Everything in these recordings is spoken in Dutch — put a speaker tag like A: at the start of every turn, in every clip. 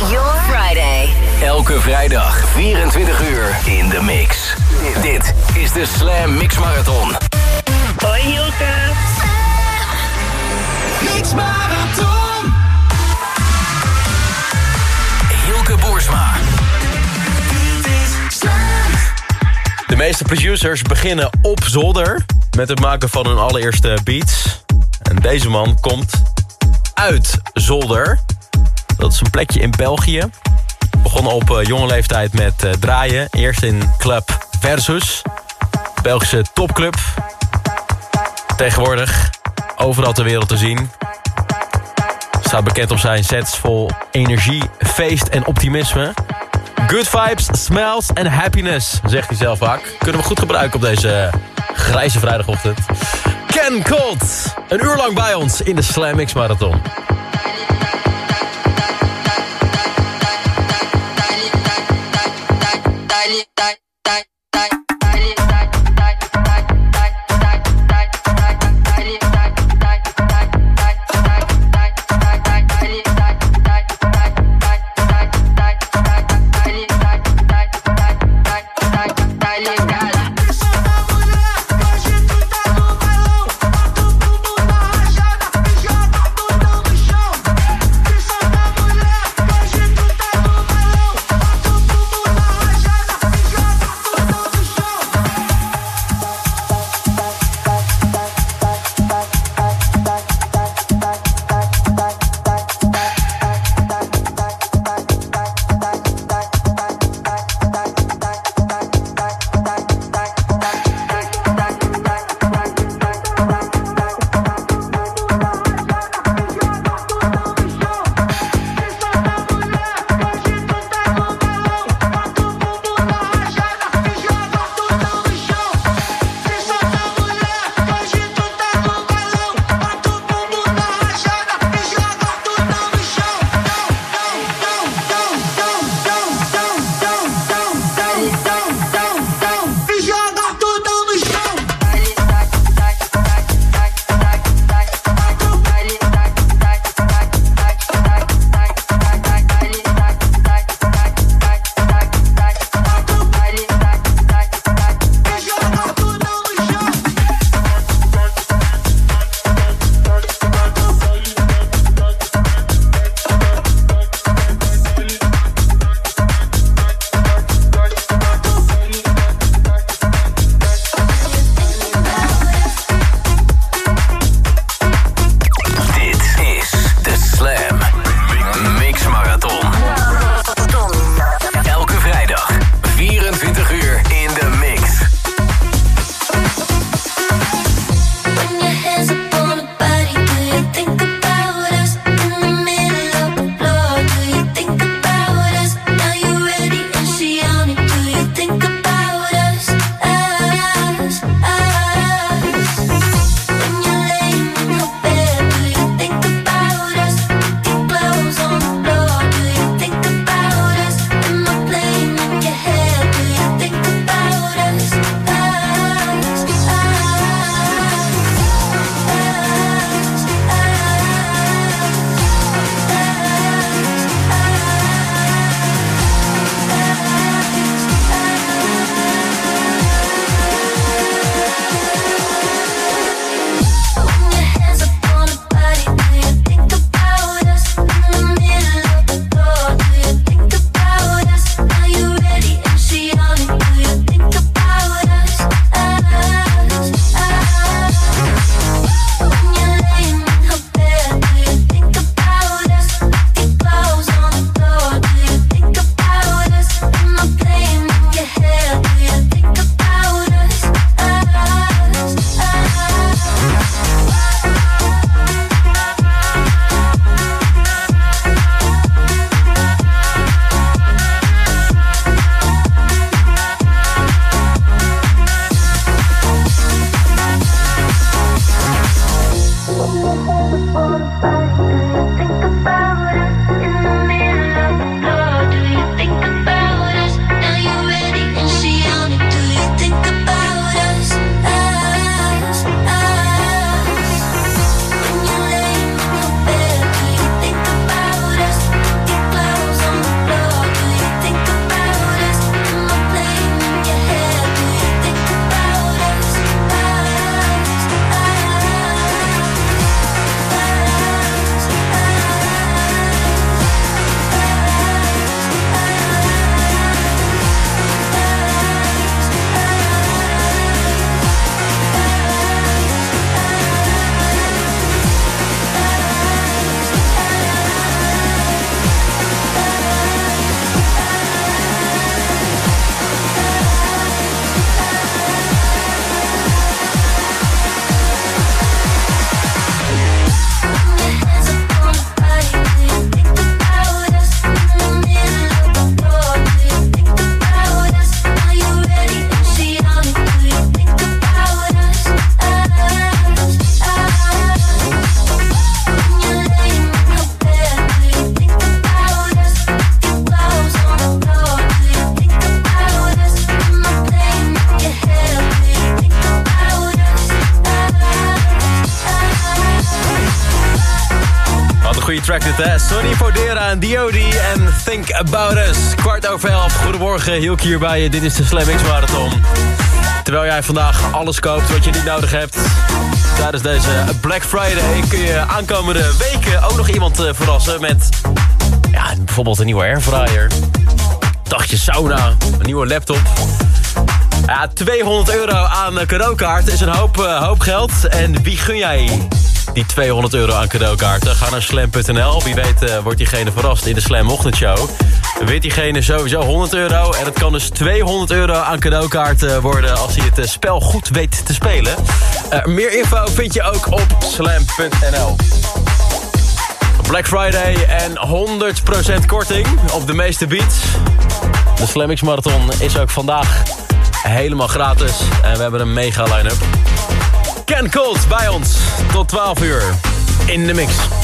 A: your Friday.
B: Elke vrijdag 24 uur in de mix. Dit is de Slam Mix Marathon.
C: Hoi Hilke.
B: Mix Marathon. Hilke Boersma.
D: De meeste producers beginnen op zolder met het maken van hun allereerste beats. En deze man komt uit zolder. Dat is een plekje in België. Begon op uh, jonge leeftijd met uh, draaien. Eerst in Club Versus. Belgische topclub. Tegenwoordig overal ter wereld te zien. Staat bekend op zijn sets vol energie, feest en optimisme. Good vibes, smells en happiness, zegt hij zelf vaak. Kunnen we goed gebruiken op deze grijze vrijdagochtend. Ken Colt, een uur lang bij ons in de Slam Marathon. die, die, die. Dit, hè? Sonny Fodera en D.O.D. en Think About Us. Kwart over elf. Goedemorgen, Hielk hier bij je. Dit is de Slam X Marathon. Terwijl jij vandaag alles koopt wat je niet nodig hebt... tijdens deze Black Friday kun je aankomende weken ook nog iemand eh, verrassen met... Ja, bijvoorbeeld een nieuwe airfryer. Dagje sauna, een nieuwe laptop... Ja, 200 euro aan cadeaukaart is een hoop, uh, hoop geld. En wie gun jij die 200 euro aan cadeaukaarten? Ga naar slam.nl. Wie weet uh, wordt diegene verrast in de Slam Ochtendshow. Weet diegene sowieso 100 euro. En het kan dus 200 euro aan cadeaukaarten worden... als hij het spel goed weet te spelen. Uh, meer info vind je ook op slam.nl. Black Friday en 100% korting op de meeste beats. De Slam Marathon is ook vandaag helemaal gratis. En we hebben een mega line-up. Ken Colt bij ons tot 12 uur in de mix.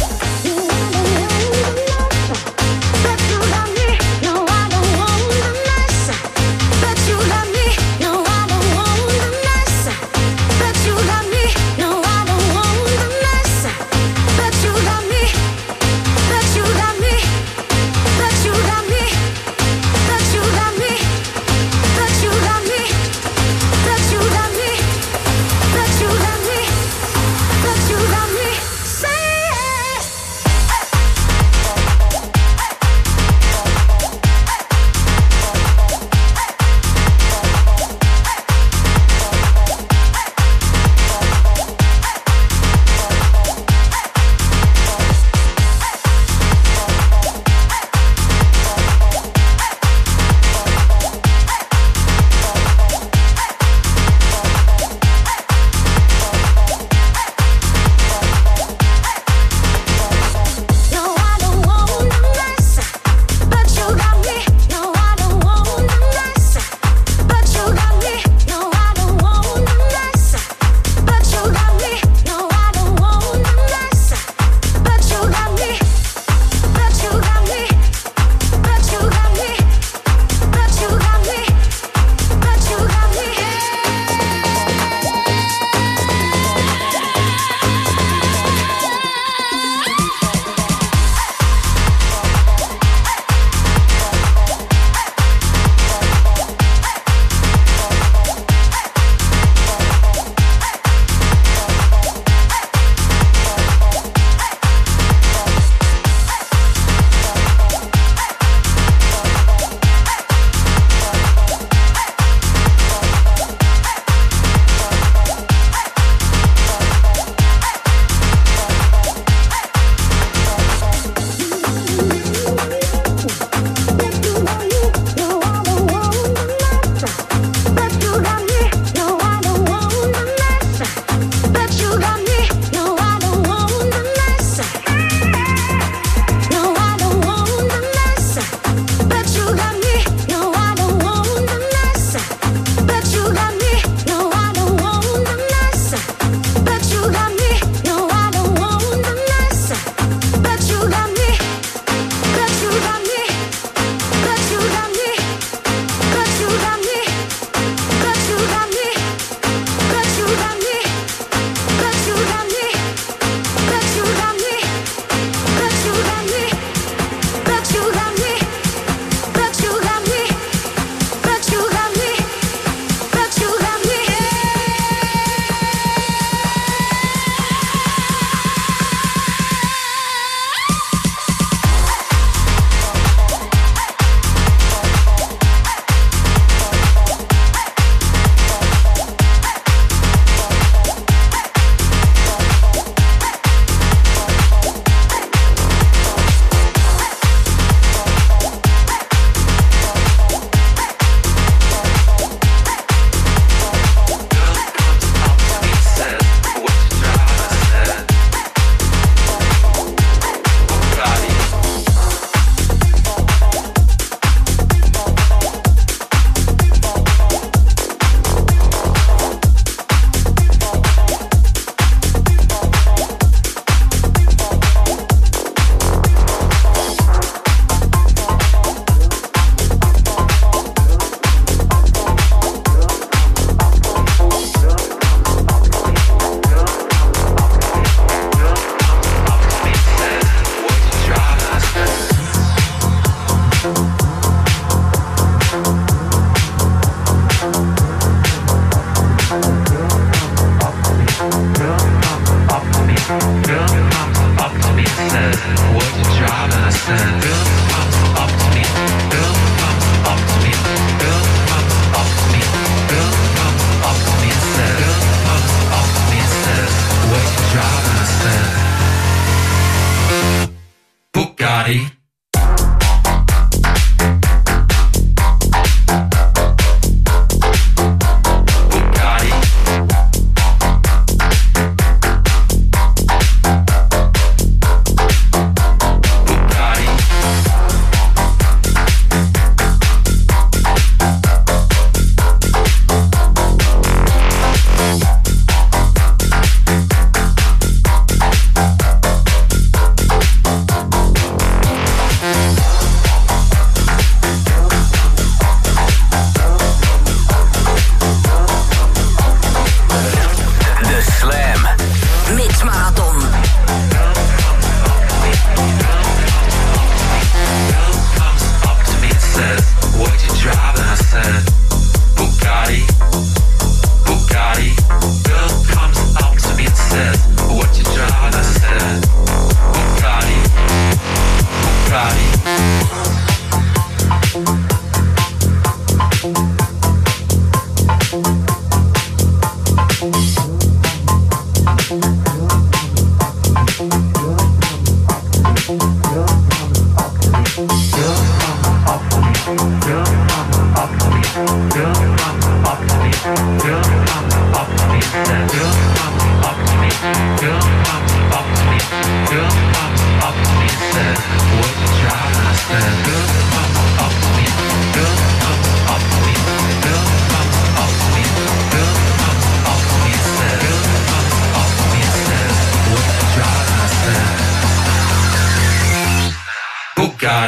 A: body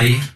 A: Bye.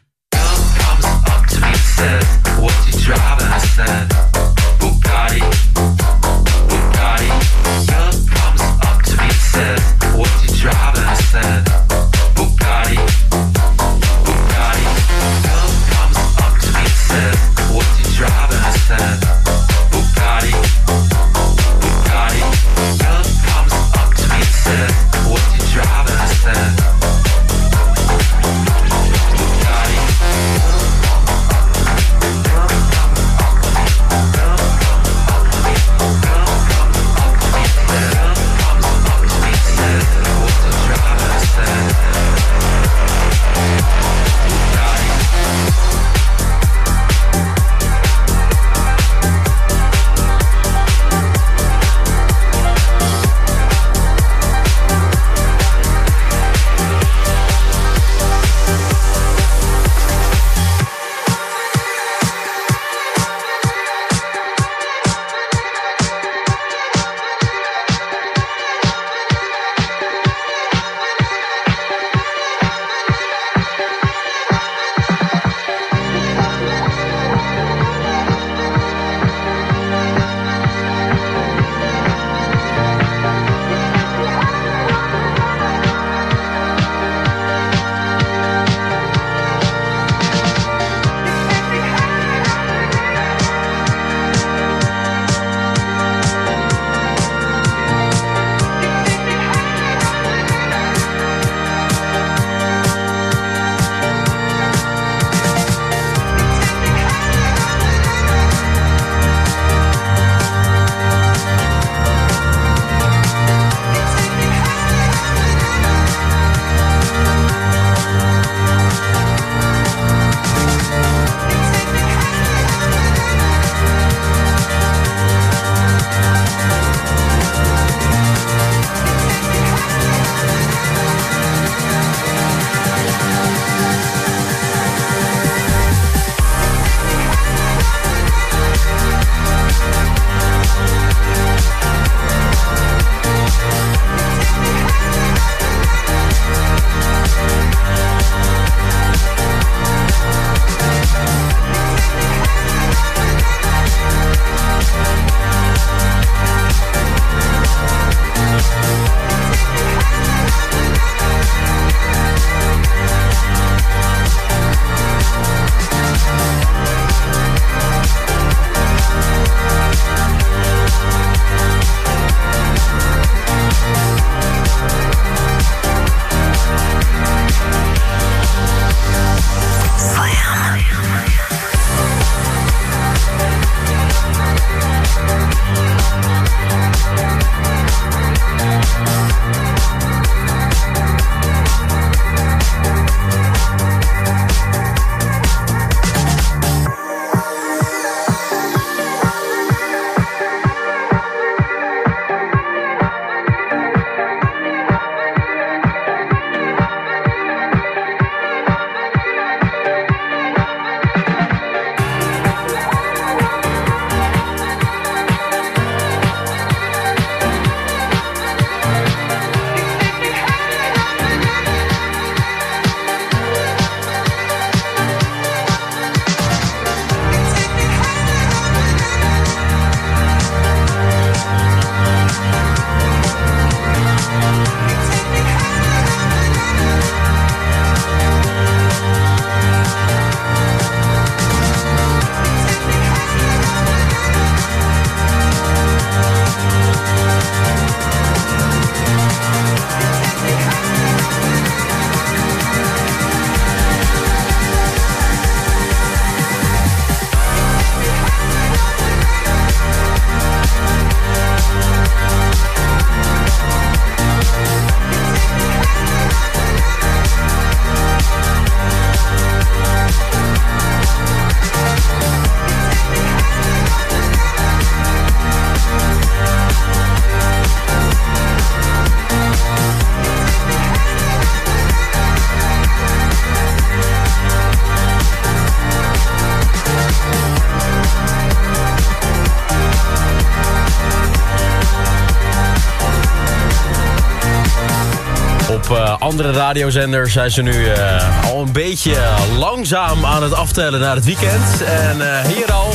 E: Andere radiozenders zijn ze nu eh, al een beetje langzaam aan het aftellen naar het weekend. En eh, hier al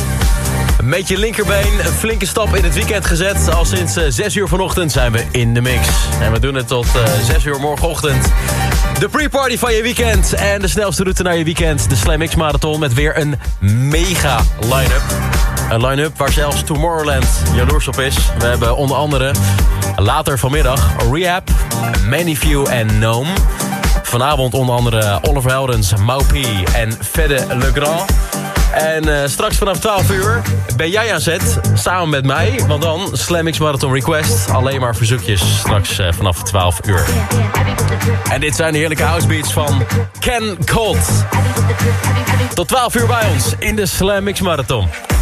E: met je linkerbeen een flinke stap in het weekend gezet. Al sinds uh, 6 uur vanochtend zijn we in de mix. En we doen het tot uh, 6 uur morgenochtend. De pre-party van je weekend. En de snelste route naar je weekend. De Slam Mix Marathon met weer een mega line-up. Een line-up waar zelfs Tomorrowland jaloers op is. We hebben onder andere later vanmiddag Rehab, Manyview en Gnome. Vanavond onder andere Oliver Heldens, Maupie en Fede Legrand. En uh, straks vanaf 12 uur ben jij aan zet, samen met mij. Want dan Slam Marathon Request. Alleen maar verzoekjes straks uh, vanaf 12 uur. En dit zijn de heerlijke housebeats van Ken Colt. Tot 12 uur bij ons in de Slam Marathon.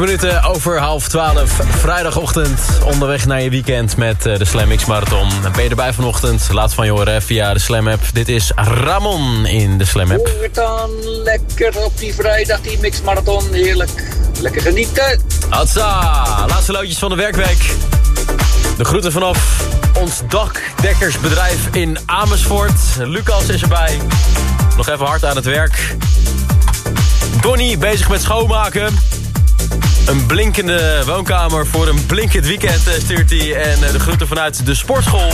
D: Minuten over half twaalf. Vrijdagochtend onderweg naar je weekend met eh, de Slam X Marathon. Ben je erbij vanochtend? Laat van je horen via de Slam app. Dit is Ramon in de Slam app.
F: Hoe het dan? Lekker op die vrijdag, die mixmarathon. Heerlijk. Lekker genieten.
D: Hatsa, laatste loodjes van de werkweek. De groeten vanaf ons dakdekkersbedrijf in Amersfoort. Lucas is erbij. Nog even hard aan het werk. Donny bezig met schoonmaken. Een blinkende woonkamer voor een blinkend weekend eh, stuurt hij. En eh, de groeten vanuit de sportschool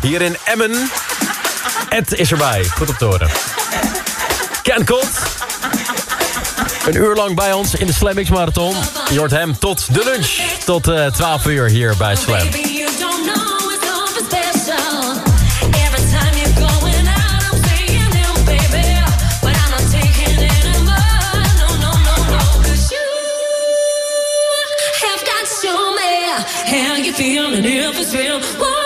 D: hier in Emmen. Ed is erbij. Goed op te horen. Ken Kot. Een uur lang bij ons in de Slam X Marathon. Je hoort hem tot de lunch. Tot eh 12 uur hier bij Slam.
G: How you feel if it's real. Won't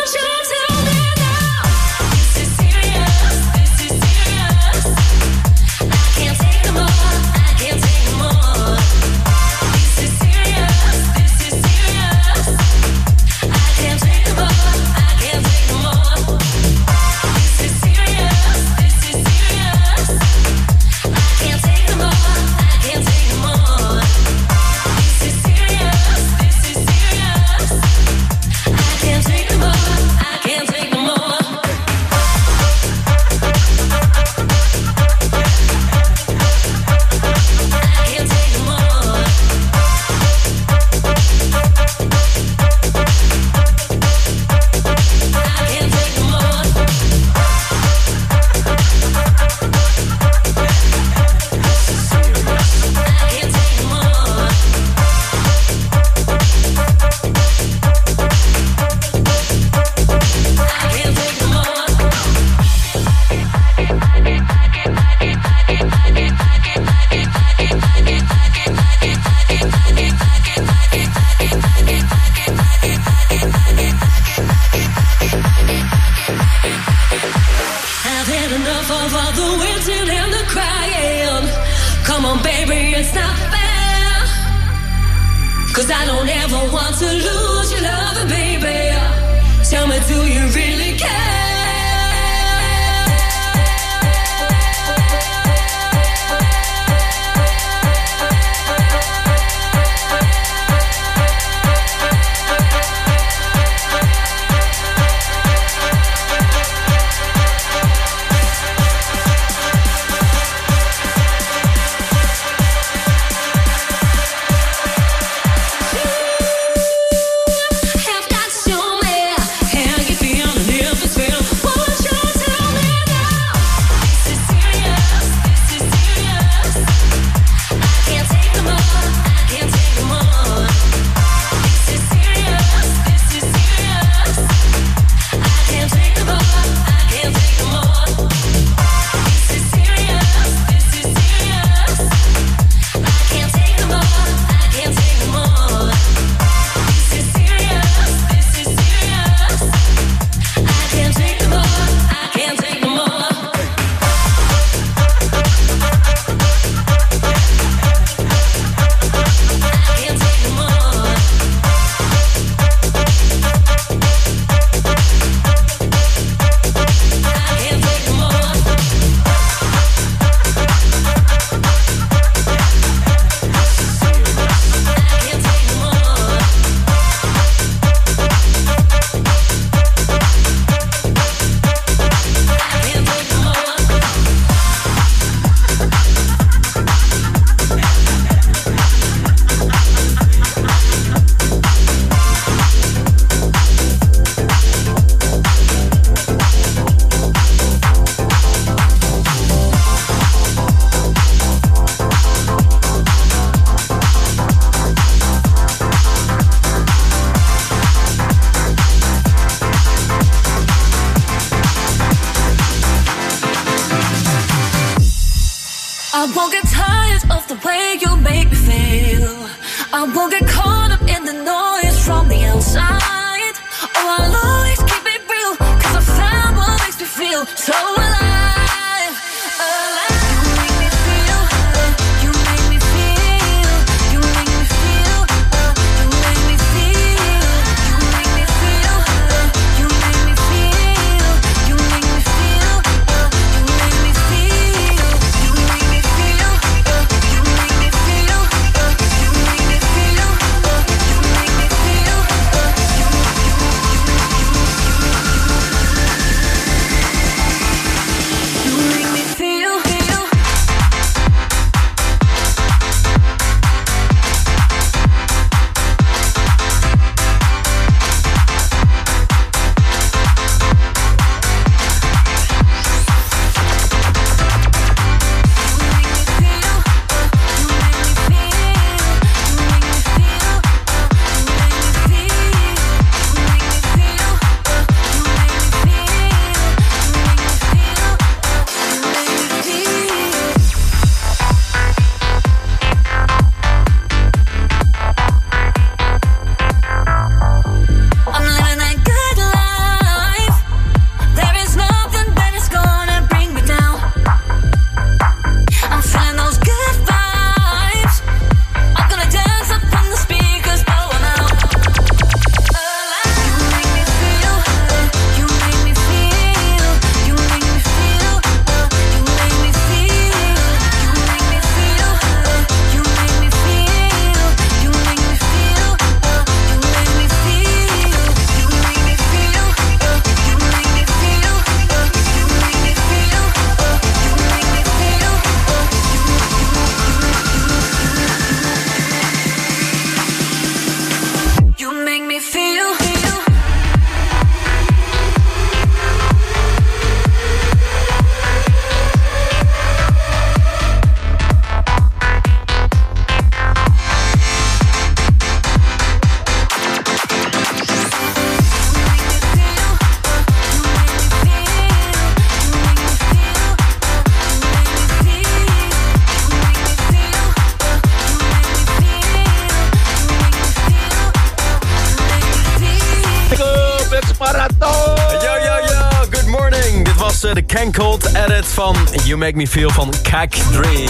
G: You Make Me Feel
D: van Kak 3.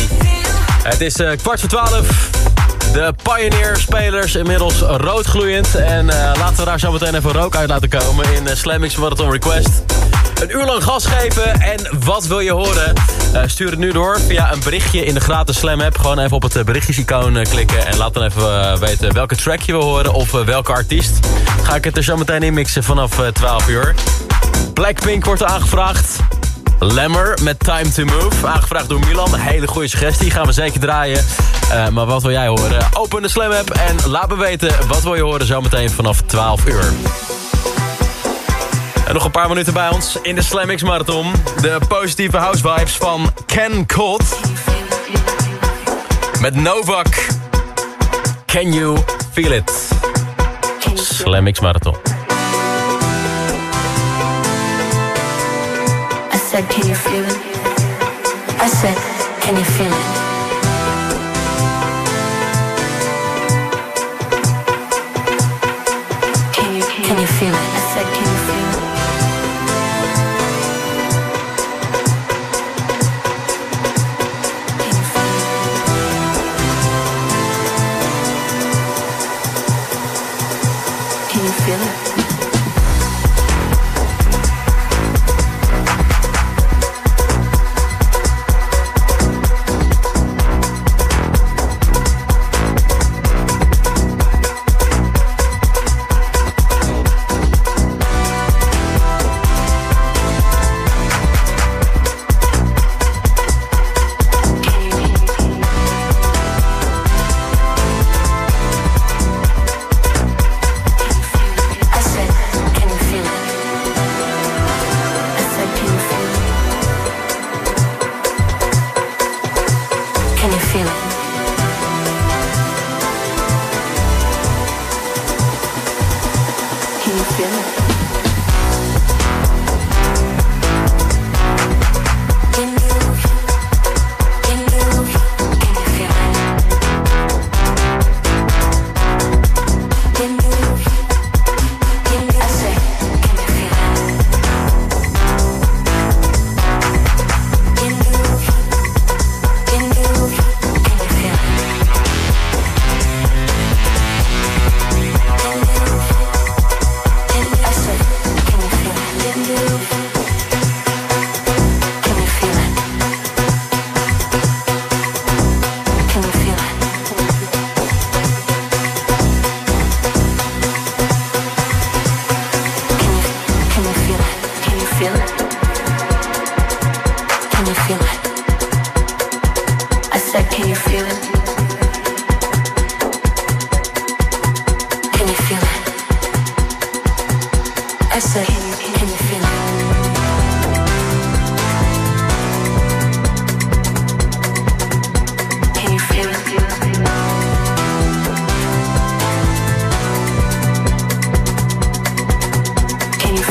D: Het is eh, kwart voor twaalf. De Pioneer-spelers inmiddels roodgloeiend. En eh, laten we daar zo meteen even rook uit laten komen in uh, Slam X Marathon Request. Een uur lang gas geven en wat wil je horen? Stuur het nu door via een berichtje in de gratis Slam app. Gewoon even op het berichtjesicoon klikken en laat dan even weten welke track je wil horen of welke artiest. Ga ik het er zo meteen inmixen vanaf eh, 12 uur. Blackpink wordt aangevraagd. Lemmer met Time to Move. Aangevraagd door Milan. Hele goede suggestie. Gaan we zeker draaien. Eh, maar wat wil jij horen? Open de Slam app en laat me weten wat wil je horen zometeen vanaf 12 uur. En nog een paar minuten bij ons in de Slam X Marathon. De positieve house vibes van Ken Colt. Met Novak. Can you feel it? Slam X Marathon.
G: Said, can you feel it? I said, can you feel it? Can you, can you feel it? I said,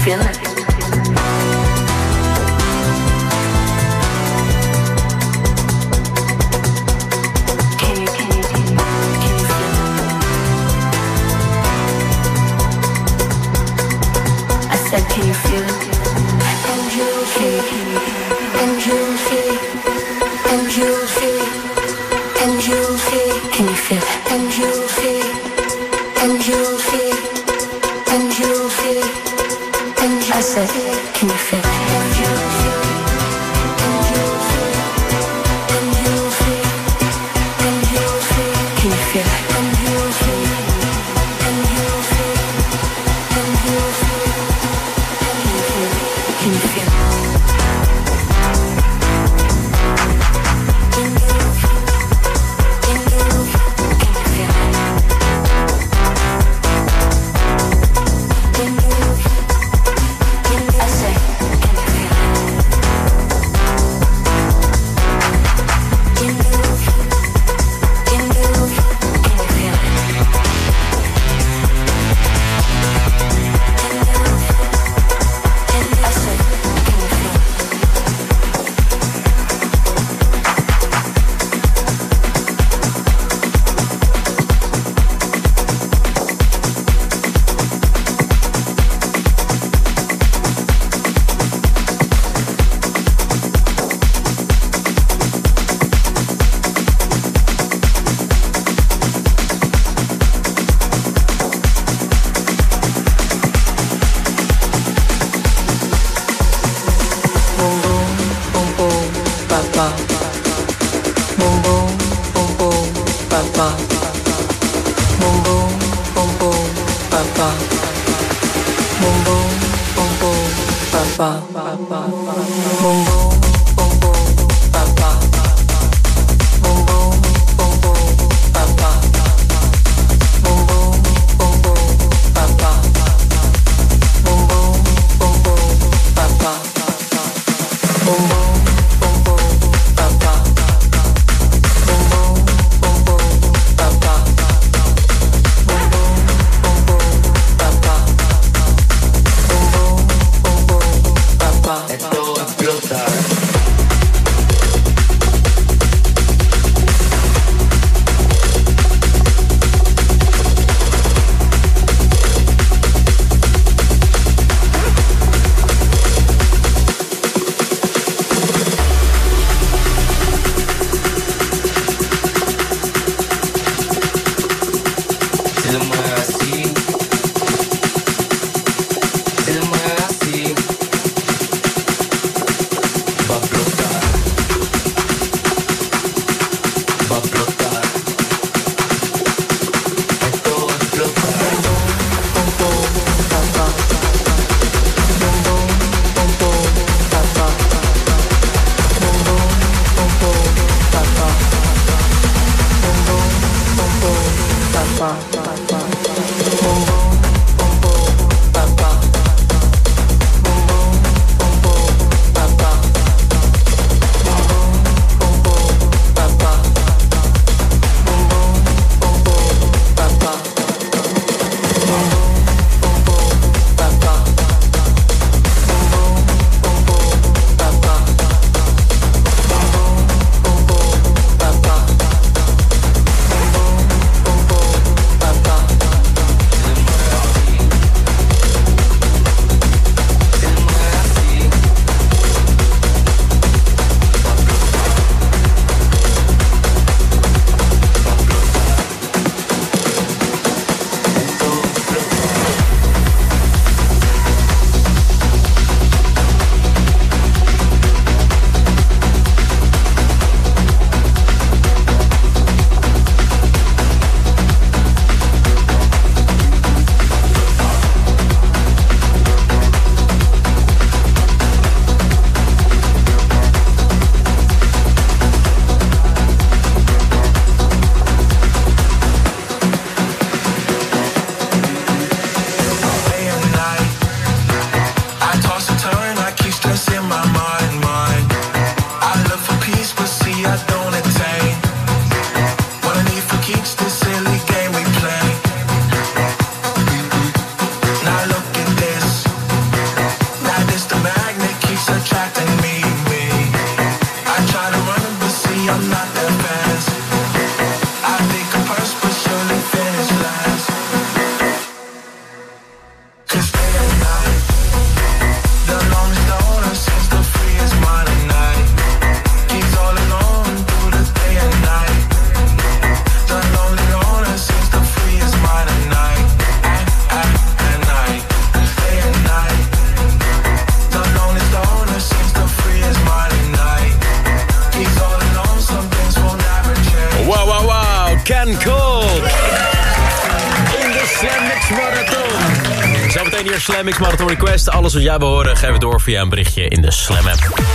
G: Can you
H: als we
D: jou behoren, geven we door via een berichtje in de Slam app.